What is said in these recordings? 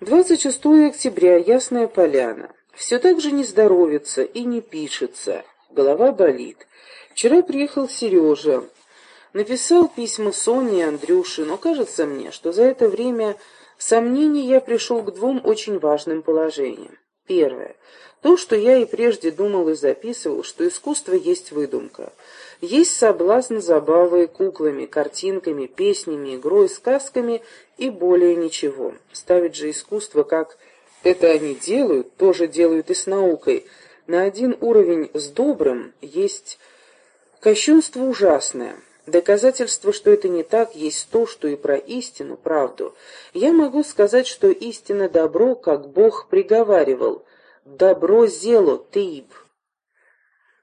26 октября. Ясная поляна. Все так же не здоровится и не пишется. Голова болит. Вчера приехал Сережа. Написал письма Соне и Андрюше, но кажется мне, что за это время сомнений я пришел к двум очень важным положениям. Первое. То, что я и прежде думал и записывал, что искусство есть выдумка. Есть соблазн забавой куклами, картинками, песнями, игрой, сказками и более ничего. Ставить же искусство, как это они делают, тоже делают и с наукой, на один уровень с добрым, есть кощунство ужасное. Доказательство, что это не так, есть то, что и про истину, правду. Я могу сказать, что истина добро, как Бог приговаривал, добро зело, тейб.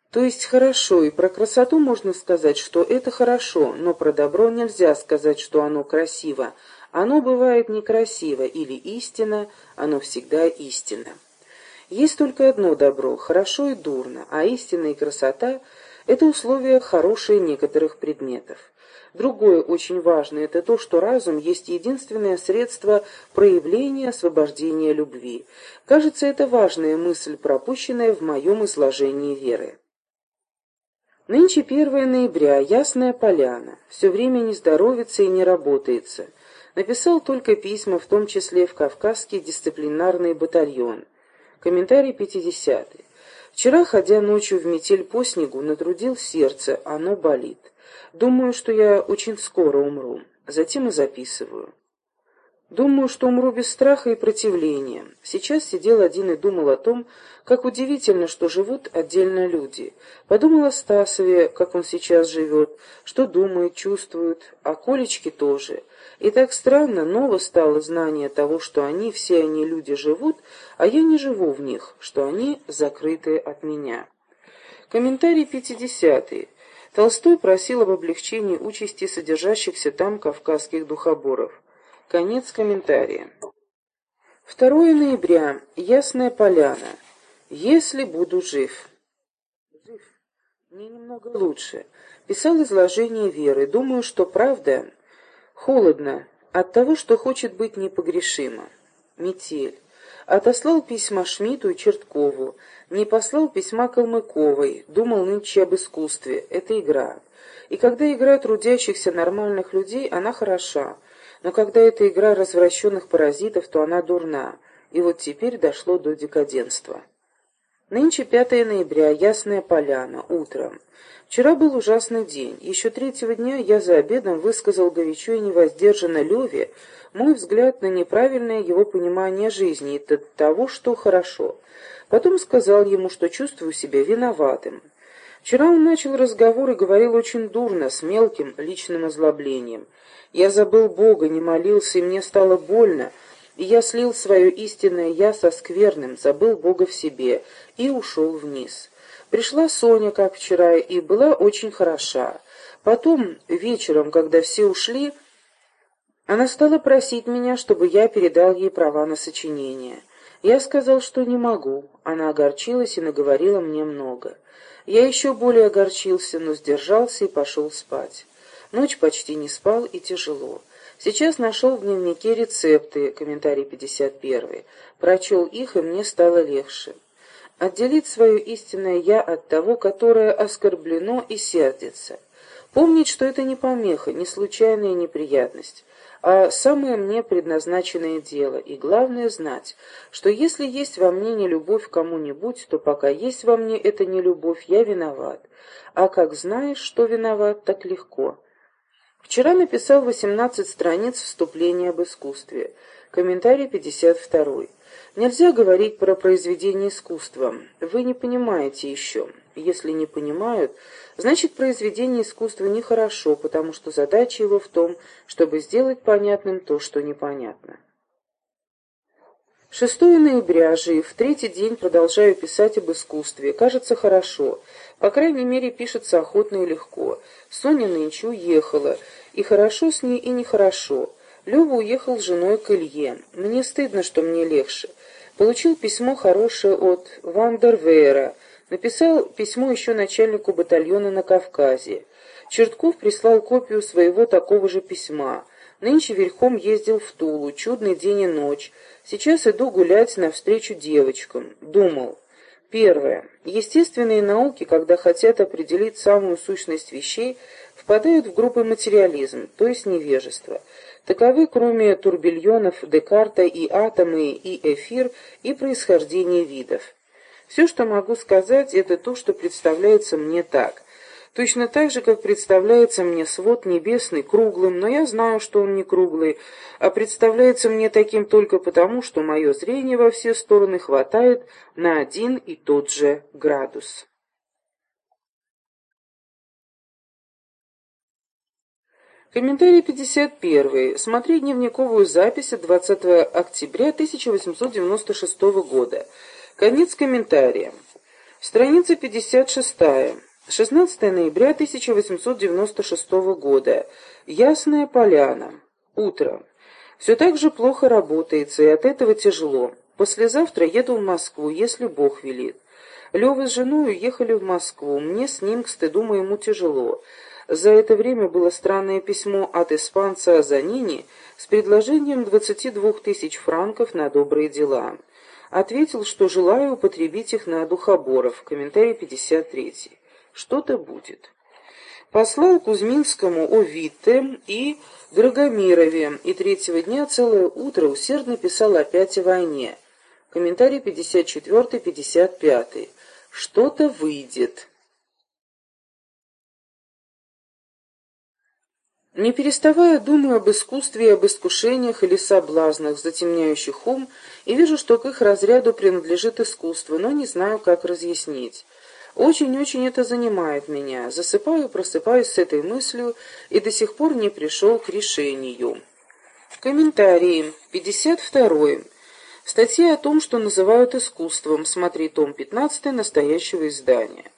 То есть хорошо, и про красоту можно сказать, что это хорошо, но про добро нельзя сказать, что оно красиво. Оно бывает некрасиво, или истина, оно всегда истина. Есть только одно добро, хорошо и дурно, а истина и красота – это условия хорошие некоторых предметов. Другое очень важное – это то, что разум есть единственное средство проявления освобождения любви. Кажется, это важная мысль, пропущенная в моем изложении веры. Нынче 1 ноября, Ясная Поляна. Все время не здоровится и не работается. Написал только письма, в том числе в Кавказский дисциплинарный батальон. Комментарий 50 -й. Вчера, ходя ночью в метель по снегу, натрудил сердце, оно болит. Думаю, что я очень скоро умру. Затем и записываю. Думаю, что умру без страха и противления. Сейчас сидел один и думал о том, как удивительно, что живут отдельно люди. Подумал о Стасове, как он сейчас живет, что думает, чувствует, о Колечке тоже. И так странно, ново стало знание того, что они, все они люди, живут, а я не живу в них, что они закрыты от меня. Комментарий 50. -й. Толстой просил об облегчении участи содержащихся там кавказских духоборов. Конец комментария. 2 ноября. Ясная поляна. Если буду жив. Жив. Мне немного лучше. Писал изложение веры. Думаю, что правда холодно от того, что хочет быть непогрешимо. Метель. Отослал письма Шмидту и Черткову. Не послал письма Калмыковой. Думал нынче об искусстве. Это игра. И когда игра трудящихся нормальных людей, она хороша. Но когда это игра развращенных паразитов, то она дурна. И вот теперь дошло до декаденства. Нынче 5 ноября, Ясная Поляна, утром. Вчера был ужасный день. Еще третьего дня я за обедом высказал горячо и невоздержанно Леве мой взгляд на неправильное его понимание жизни и того, что хорошо. Потом сказал ему, что чувствую себя виноватым. Вчера он начал разговор и говорил очень дурно, с мелким личным озлоблением. Я забыл Бога, не молился, и мне стало больно, и я слил свое истинное «я» со скверным, забыл Бога в себе и ушел вниз. Пришла Соня, как вчера, и была очень хороша. Потом, вечером, когда все ушли, она стала просить меня, чтобы я передал ей права на сочинение. Я сказал, что не могу. Она огорчилась и наговорила мне много. Я еще более огорчился, но сдержался и пошел спать. Ночь почти не спал и тяжело. Сейчас нашел в дневнике рецепты, комментарий 51. Прочел их, и мне стало легче. Отделить свое истинное «я» от того, которое оскорблено и сердится. Помнить, что это не помеха, не случайная неприятность, а самое мне предназначенное дело, и главное знать, что если есть во мне не любовь к кому-нибудь, то пока есть во мне эта нелюбовь, я виноват, а как знаешь, что виноват, так легко». Вчера написал 18 страниц вступления об искусстве. Комментарий 52. Нельзя говорить про произведение искусства. Вы не понимаете еще. Если не понимают, значит произведение искусства нехорошо, потому что задача его в том, чтобы сделать понятным то, что непонятно. 6 ноября, жив, третий день продолжаю писать об искусстве. Кажется, хорошо. По крайней мере, пишется охотно и легко. Соня нынче уехала. И хорошо с ней, и нехорошо. Лёва уехал с женой к Илье. Мне стыдно, что мне легче. Получил письмо хорошее от Вандервейра. Написал письмо еще начальнику батальона на Кавказе. Чертков прислал копию своего такого же письма. Нынче верхом ездил в Тулу, чудный день и ночь. Сейчас иду гулять навстречу девочкам. Думал. Первое. Естественные науки, когда хотят определить самую сущность вещей, впадают в группы материализм, то есть невежество. Таковы, кроме турбильонов Декарта, и атомы, и эфир, и происхождение видов. Все, что могу сказать, это то, что представляется мне так. Точно так же, как представляется мне свод небесный круглым, но я знаю, что он не круглый, а представляется мне таким только потому, что мое зрение во все стороны хватает на один и тот же градус. Комментарий 51. Смотри дневниковую запись от 20 октября 1896 года. Конец комментария. Страница 56. 16 ноября 1896 года. Ясная поляна. Утро. Все так же плохо работается, и от этого тяжело. Послезавтра еду в Москву, если Бог велит. Лёва с женой уехали в Москву. Мне с ним, к стыду моему, тяжело. За это время было странное письмо от испанца Занини с предложением 22 тысяч франков на добрые дела. Ответил, что желаю употребить их на духоборов. Комментарий 53. Что-то будет. Послал Кузьминскому о Витте и Драгомирове, и третьего дня целое утро усердно писал опять о войне. Комментарий 54-55. Что-то выйдет. Не переставая, думаю об искусстве и об искушениях или соблазнах, затемняющих ум, и вижу, что к их разряду принадлежит искусство, но не знаю, как разъяснить. Очень-очень это занимает меня. Засыпаю, просыпаюсь с этой мыслью и до сих пор не пришел к решению. Комментарии. 52. Статья о том, что называют искусством. Смотри том 15 настоящего издания.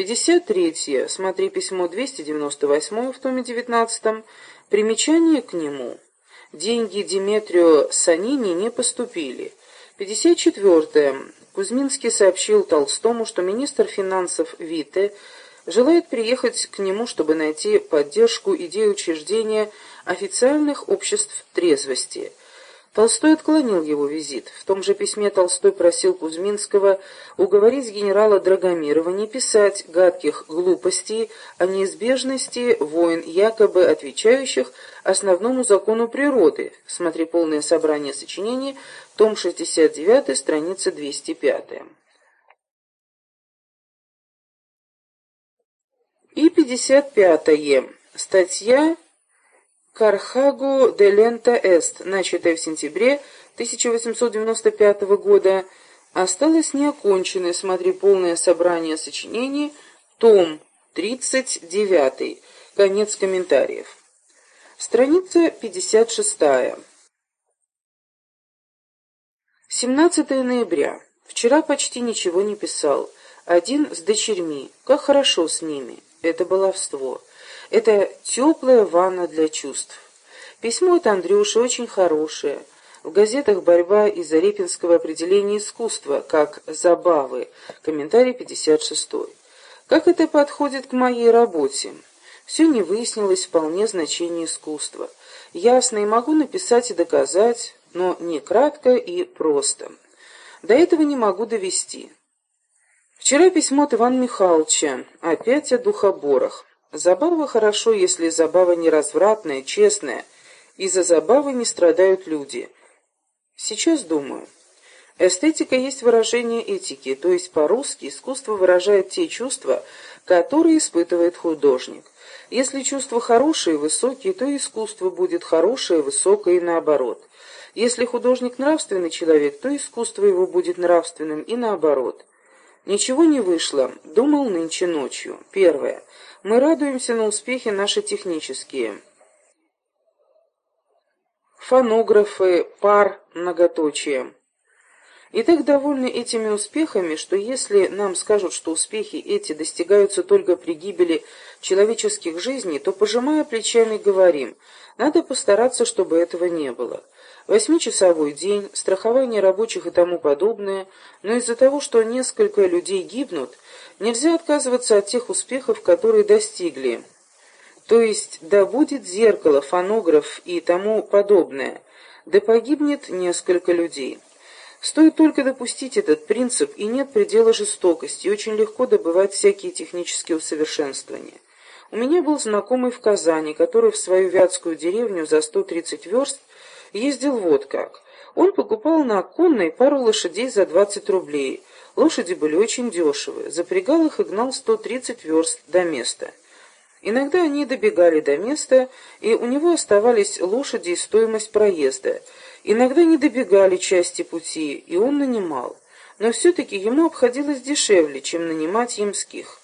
53. Смотри письмо 298 в томе 19. Примечание к нему. Деньги Диметрию Санини не поступили. 54. Кузьминский сообщил Толстому, что министр финансов Вите желает приехать к нему, чтобы найти поддержку идеи учреждения официальных обществ трезвости – Толстой отклонил его визит. В том же письме Толстой просил Кузьминского уговорить генерала Драгомирова не писать гадких глупостей о неизбежности войн, якобы отвечающих основному закону природы. Смотри полное собрание сочинений, том 69, страница 205. И 55. -е. Статья Кархагу де Лента Эст, начатая в сентябре 1895 года, осталась неоконченной, смотри полное собрание сочинений, том 39, конец комментариев. Страница 56. 17 ноября. Вчера почти ничего не писал. Один с дочерьми. Как хорошо с ними. Это баловство. Это теплая ванна для чувств. Письмо от Андрюши очень хорошее. В газетах борьба из-за определения искусства, как забавы. Комментарий 56. Как это подходит к моей работе? Все не выяснилось вполне значение искусства. Ясно и могу написать и доказать, но не кратко и просто. До этого не могу довести. Вчера письмо от Ивана Михайловича, опять о духоборах. Забава хорошо, если забава не развратная, честная. Из-за забавы не страдают люди. Сейчас думаю. Эстетика есть выражение этики, то есть по-русски искусство выражает те чувства, которые испытывает художник. Если чувства хорошие, высокие, то искусство будет хорошее, высокое и наоборот. Если художник нравственный человек, то искусство его будет нравственным и наоборот. Ничего не вышло. Думал нынче ночью. Первое. Мы радуемся на успехи наши технические. Фонографы, пар, многоточие. И так довольны этими успехами, что если нам скажут, что успехи эти достигаются только при гибели человеческих жизней, то, пожимая плечами, говорим, надо постараться, чтобы этого не было. Восьмичасовой день, страхование рабочих и тому подобное, но из-за того, что несколько людей гибнут, нельзя отказываться от тех успехов, которые достигли. то есть да будет зеркало, фонограф и тому подобное, да погибнет несколько людей. Стоит только допустить этот принцип, и нет предела жестокости, и очень легко добывать всякие технические усовершенствования. У меня был знакомый в Казани, который в свою вятскую деревню за 130 верст ездил вот как. Он покупал на конной пару лошадей за 20 рублей. Лошади были очень дешевые. Запрягал их и гнал 130 верст до места. Иногда они добегали до места, и у него оставались лошади и стоимость проезда. Иногда не добегали части пути, и он нанимал. Но все-таки ему обходилось дешевле, чем нанимать ямских.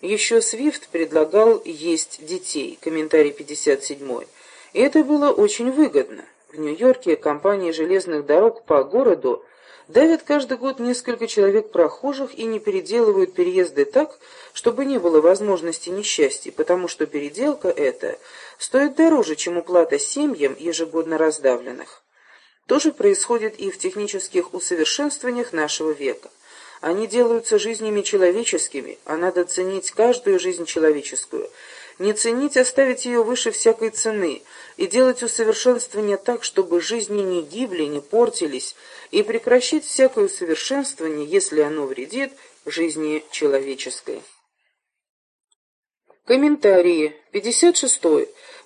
Еще Свифт предлагал есть детей, комментарий 57 и это было очень выгодно. В Нью-Йорке компания железных дорог по городу давят каждый год несколько человек прохожих и не переделывают переезды так, чтобы не было возможности несчастья, потому что переделка эта стоит дороже, чем уплата семьям, ежегодно раздавленных. То же происходит и в технических усовершенствованиях нашего века. Они делаются жизнями человеческими, а надо ценить каждую жизнь человеческую. Не ценить, а ставить ее выше всякой цены и делать усовершенствование так, чтобы жизни не гибли, не портились, и прекращать всякое усовершенствование, если оно вредит жизни человеческой. Комментарии. 56.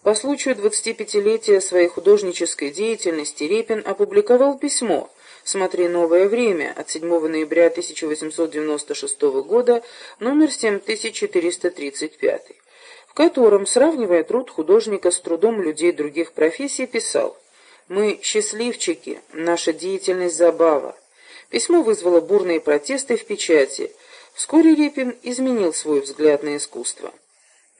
По случаю 25-летия своей художнической деятельности Репин опубликовал письмо – Смотри «Новое время» от 7 ноября 1896 года, номер 7435, в котором, сравнивая труд художника с трудом людей других профессий, писал «Мы счастливчики, наша деятельность забава». Письмо вызвало бурные протесты в печати. Вскоре Репин изменил свой взгляд на искусство.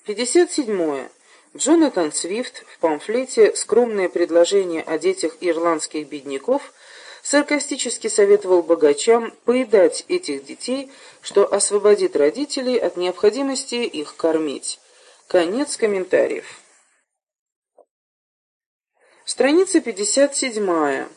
57. -е. Джонатан Свифт в памфлете «Скромное предложение о детях ирландских бедняков» саркастически советовал богачам поедать этих детей, что освободит родителей от необходимости их кормить. Конец комментариев. Страница 57.